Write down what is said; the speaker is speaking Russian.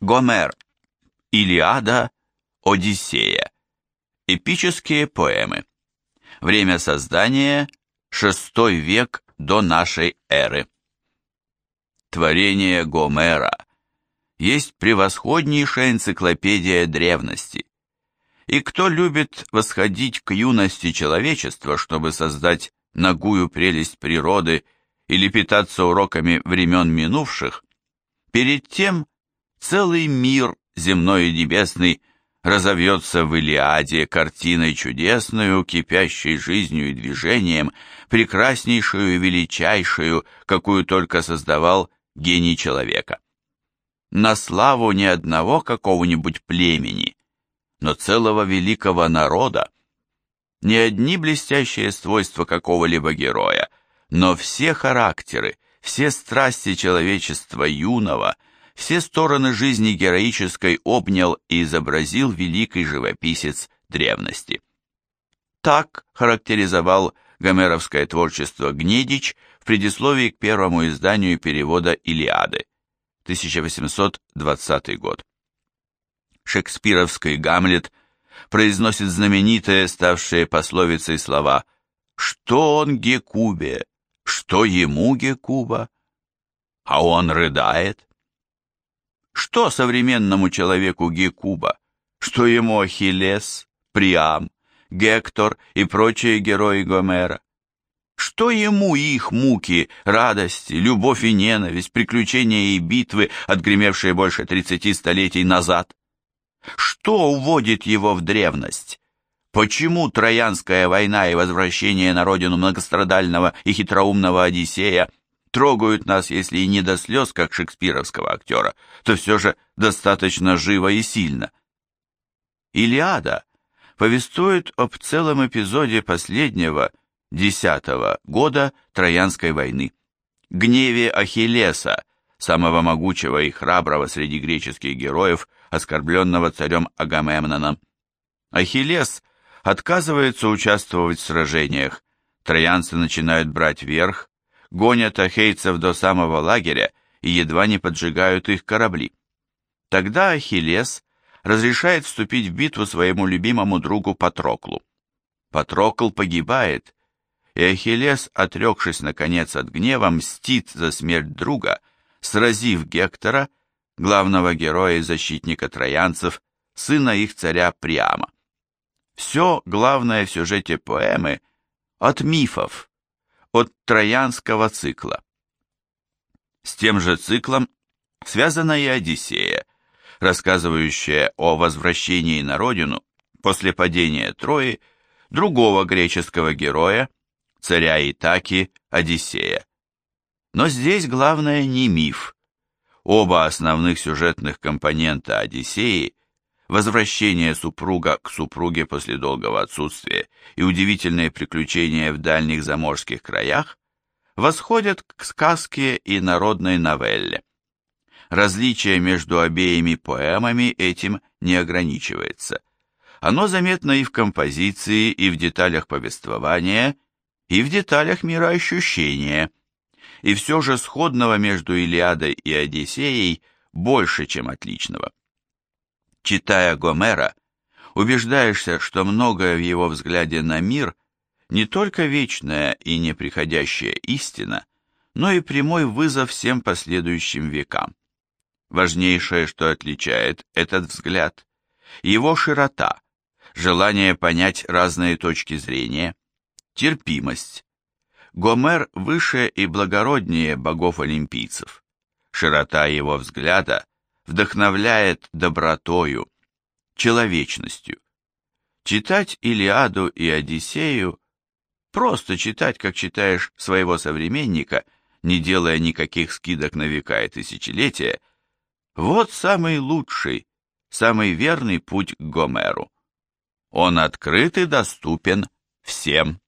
Гомер. Илиада, Одиссея. Эпические поэмы. Время создания – VI век до нашей эры. Творение Гомера есть превосходнейшая энциклопедия древности. И кто любит восходить к юности человечества, чтобы создать нагую прелесть природы или питаться уроками времен минувших, перед тем целый мир земной и небесный разовьется в Илиаде картиной чудесную, кипящей жизнью и движением, прекраснейшую и величайшую, какую только создавал гений человека. На славу не одного какого-нибудь племени, но целого великого народа, не одни блестящие свойства какого-либо героя, но все характеры, все страсти человечества юного – все стороны жизни героической обнял и изобразил великий живописец древности. Так характеризовал гомеровское творчество Гнедич в предисловии к первому изданию перевода «Илиады» 1820 год. Шекспировский Гамлет произносит знаменитые, ставшие пословицей слова «Что он Гекубе? Что ему Гекуба?» А он рыдает. Что современному человеку Гекуба? Что ему Ахиллес, Приам, Гектор и прочие герои Гомера? Что ему их муки, радости, любовь и ненависть, приключения и битвы, отгремевшие больше тридцати столетий назад? Что уводит его в древность? Почему Троянская война и возвращение на родину многострадального и хитроумного Одиссея – трогают нас, если и не до слез, как шекспировского актера, то все же достаточно живо и сильно. Илиада повествует об целом эпизоде последнего, десятого года Троянской войны, гневе Ахиллеса, самого могучего и храброго среди греческих героев, оскорбленного царем Агамемноном. Ахиллес отказывается участвовать в сражениях, троянцы начинают брать верх, гонят ахейцев до самого лагеря и едва не поджигают их корабли. Тогда Ахиллес разрешает вступить в битву своему любимому другу Патроклу. Патрокл погибает, и Ахиллес, отрекшись наконец от гнева, мстит за смерть друга, сразив Гектора, главного героя и защитника троянцев, сына их царя Приама. Все главное в сюжете поэмы от мифов, от Троянского цикла. С тем же циклом связана и Одиссея, рассказывающая о возвращении на родину после падения Трои другого греческого героя, царя Итаки, Одиссея. Но здесь главное не миф. Оба основных сюжетных компонента Одиссеи возвращение супруга к супруге после долгого отсутствия и удивительные приключения в дальних заморских краях восходят к сказке и народной новелле. Различие между обеими поэмами этим не ограничивается. Оно заметно и в композиции, и в деталях повествования, и в деталях мироощущения. И все же сходного между Илиадой и Одиссеей больше, чем отличного. Читая Гомера, убеждаешься, что многое в его взгляде на мир не только вечная и неприходящая истина, но и прямой вызов всем последующим векам. Важнейшее, что отличает этот взгляд, его широта, желание понять разные точки зрения, терпимость. Гомер выше и благороднее богов-олимпийцев. Широта его взгляда вдохновляет добротою, человечностью. Читать Илиаду и Одиссею, просто читать, как читаешь своего современника, не делая никаких скидок на века и тысячелетия, вот самый лучший, самый верный путь к Гомеру. Он открыт и доступен всем.